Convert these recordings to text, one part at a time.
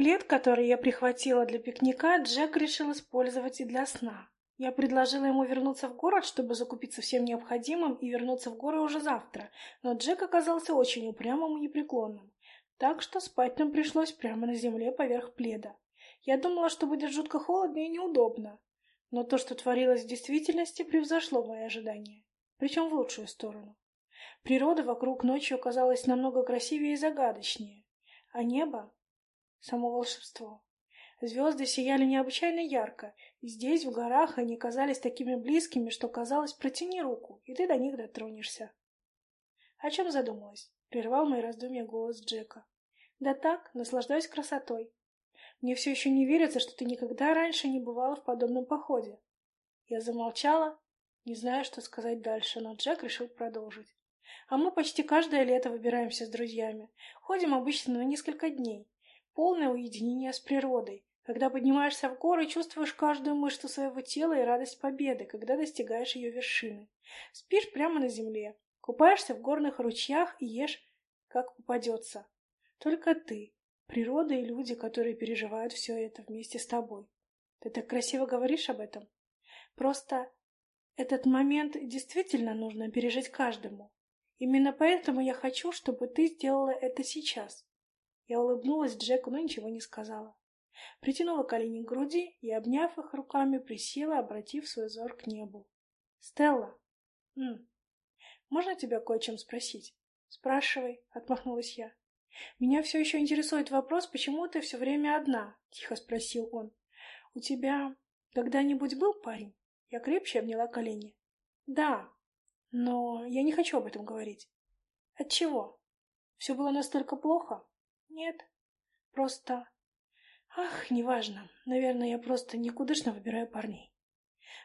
Плед, который я прихватила для пикника, Джек решил использовать и для сна. Я предложила ему вернуться в город, чтобы закупиться всем необходимым и вернуться в горы уже завтра, но Джек оказался очень упрямым и непреклонным. Так что спать нам пришлось прямо на земле поверх пледа. Я думала, что будет жутко холодно и неудобно, но то, что творилось в действительности, превзошло мои ожидания, причем в лучшую сторону. Природа вокруг ночью казалась намного красивее и загадочнее, а небо — само волшебство. Звезды сияли необычайно ярко, и здесь, в горах, они казались такими близкими, что казалось, протяни руку, и ты до них дотронешься. — О чем задумалась? — прервал мои раздумья голос Джека. — Да так, наслаждаюсь красотой. Мне все еще не верится, что ты никогда раньше не бывала в подобном походе. Я замолчала, не зная, что сказать дальше, но Джек решил продолжить. А мы почти каждое лето выбираемся с друзьями. Ходим обычно на несколько дней. Полное уединение с природой. Когда поднимаешься в горы, чувствуешь каждую мышцу своего тела и радость победы, когда достигаешь ее вершины. Спишь прямо на земле, купаешься в горных ручьях и ешь, как попадется. Только ты, природа и люди, которые переживают все это вместе с тобой. Ты так красиво говоришь об этом. Просто этот момент действительно нужно пережить каждому. Именно поэтому я хочу, чтобы ты сделала это сейчас. Я улыбнулась Джеку, но ничего не сказала. Притянула колени к груди и, обняв их руками, присела, обратив свой взор к небу. «Стелла, м можно тебя кое о чем спросить?» «Спрашивай», — отмахнулась я. «Меня все еще интересует вопрос, почему ты все время одна?» — тихо спросил он. «У тебя когда-нибудь был парень?» Я крепче обняла колени. «Да, но я не хочу об этом говорить». «Отчего? Все было настолько плохо?» «Нет, просто Ах, неважно. Наверное, я просто никудышно выбираю парней.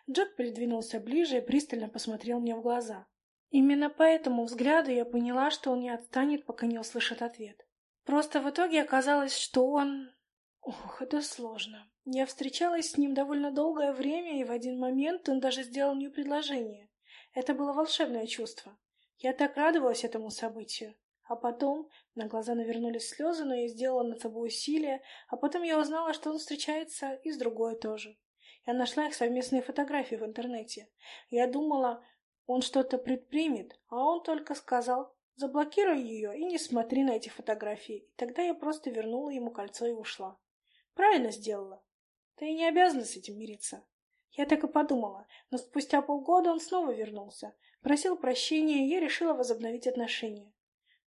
Джек придвинулся ближе и пристально посмотрел мне в глаза. Именно по этому взгляду я поняла, что он не отстанет, пока не услышит ответ. Просто в итоге оказалось, что он... Ох, это сложно. Я встречалась с ним довольно долгое время, и в один момент он даже сделал мне предложение. Это было волшебное чувство. Я так радовалась этому событию. А потом на глаза навернулись слезы, но я сделала над собой усилие, а потом я узнала, что он встречается и с другой тоже. Я нашла их совместные фотографии в интернете. Я думала, он что-то предпримет, а он только сказал, заблокируй ее и не смотри на эти фотографии. И тогда я просто вернула ему кольцо и ушла. Правильно сделала. Ты и не обязана с этим мириться. Я так и подумала, но спустя полгода он снова вернулся, просил прощения, и я решила возобновить отношения.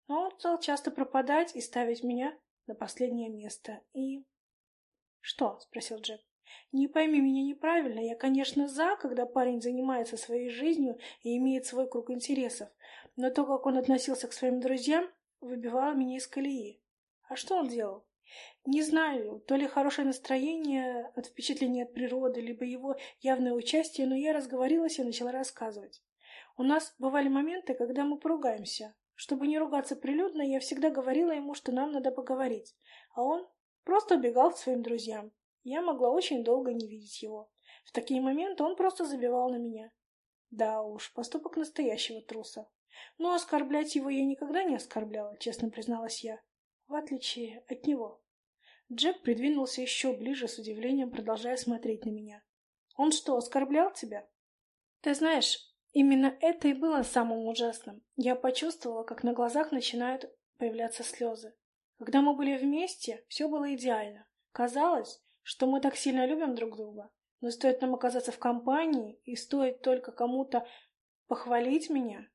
Но он стал часто пропадать и ставить меня на последнее место. И... «Что?» — спросил Джек. «Не пойми меня неправильно. Я, конечно, за, когда парень занимается своей жизнью и имеет свой круг интересов. Но то, как он относился к своим друзьям, выбивало меня из колеи. А что он делал? Не знаю, то ли хорошее настроение от впечатления от природы, либо его явное участие, но я разговорилась и начала рассказывать. У нас бывали моменты, когда мы поругаемся, чтобы не ругаться прилюдно, я всегда говорила ему, что нам надо поговорить, а он просто убегал к своим друзьям. Я могла очень долго не видеть его. В такие моменты он просто забивал на меня. Да уж, поступок настоящего труса. Но оскорблять его я никогда не оскорбляла, честно призналась я. В отличие от него. Джек придвинулся еще ближе с удивлением, продолжая смотреть на меня. «Он что, оскорблял тебя?» «Ты знаешь, Именно это и было самым ужасным. Я почувствовала, как на глазах начинают появляться слезы. Когда мы были вместе, все было идеально. Казалось, что мы так сильно любим друг друга. Но стоит нам оказаться в компании, и стоит только кому-то похвалить меня,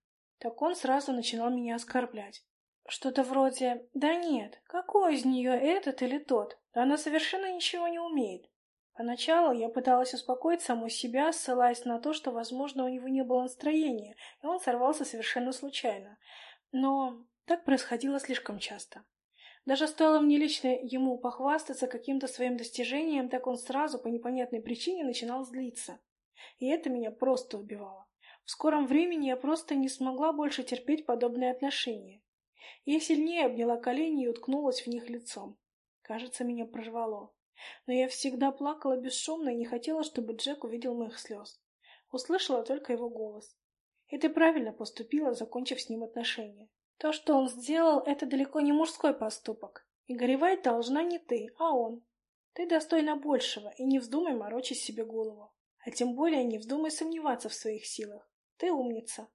так он сразу начинал меня оскорблять. Что-то вроде «Да нет, какой из нее этот или тот? Она совершенно ничего не умеет. Поначалу я пыталась успокоить саму себя, ссылаясь на то, что, возможно, у него не было настроения, и он сорвался совершенно случайно. Но так происходило слишком часто. Даже стоило мне лично ему похвастаться каким-то своим достижением, так он сразу по непонятной причине начинал злиться. И это меня просто убивало. В скором времени я просто не смогла больше терпеть подобные отношения. Я сильнее обняла колени и уткнулась в них лицом. Кажется, меня прорвало. Но я всегда плакала бесшумно и не хотела, чтобы Джек увидел моих слез. Услышала только его голос. И ты правильно поступила, закончив с ним отношения. То, что он сделал, это далеко не мужской поступок. И горевать должна не ты, а он. Ты достойна большего, и не вздумай морочить себе голову. А тем более не вздумай сомневаться в своих силах. Ты умница.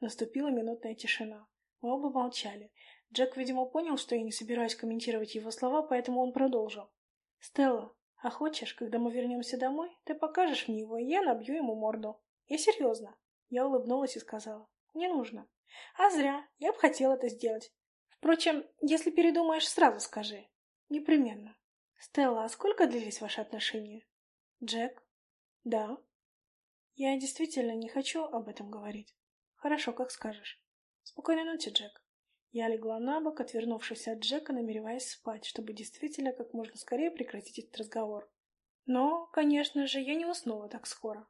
Наступила минутная тишина. Мы оба молчали. Джек, видимо, понял, что я не собираюсь комментировать его слова, поэтому он продолжил. «Стелла, а хочешь, когда мы вернемся домой, ты покажешь мне его, и я набью ему морду? Я серьезно». Я улыбнулась и сказала. «Не нужно». «А зря. Я бы хотела это сделать. Впрочем, если передумаешь, сразу скажи». «Непременно». «Стелла, а сколько длились ваши отношения?» «Джек?» «Да». «Я действительно не хочу об этом говорить». «Хорошо, как скажешь». «Спокойной ночи, Джек». Я легла на бок, отвернувшись от Джека, намереваясь спать, чтобы действительно как можно скорее прекратить этот разговор. Но, конечно же, я не уснула так скоро.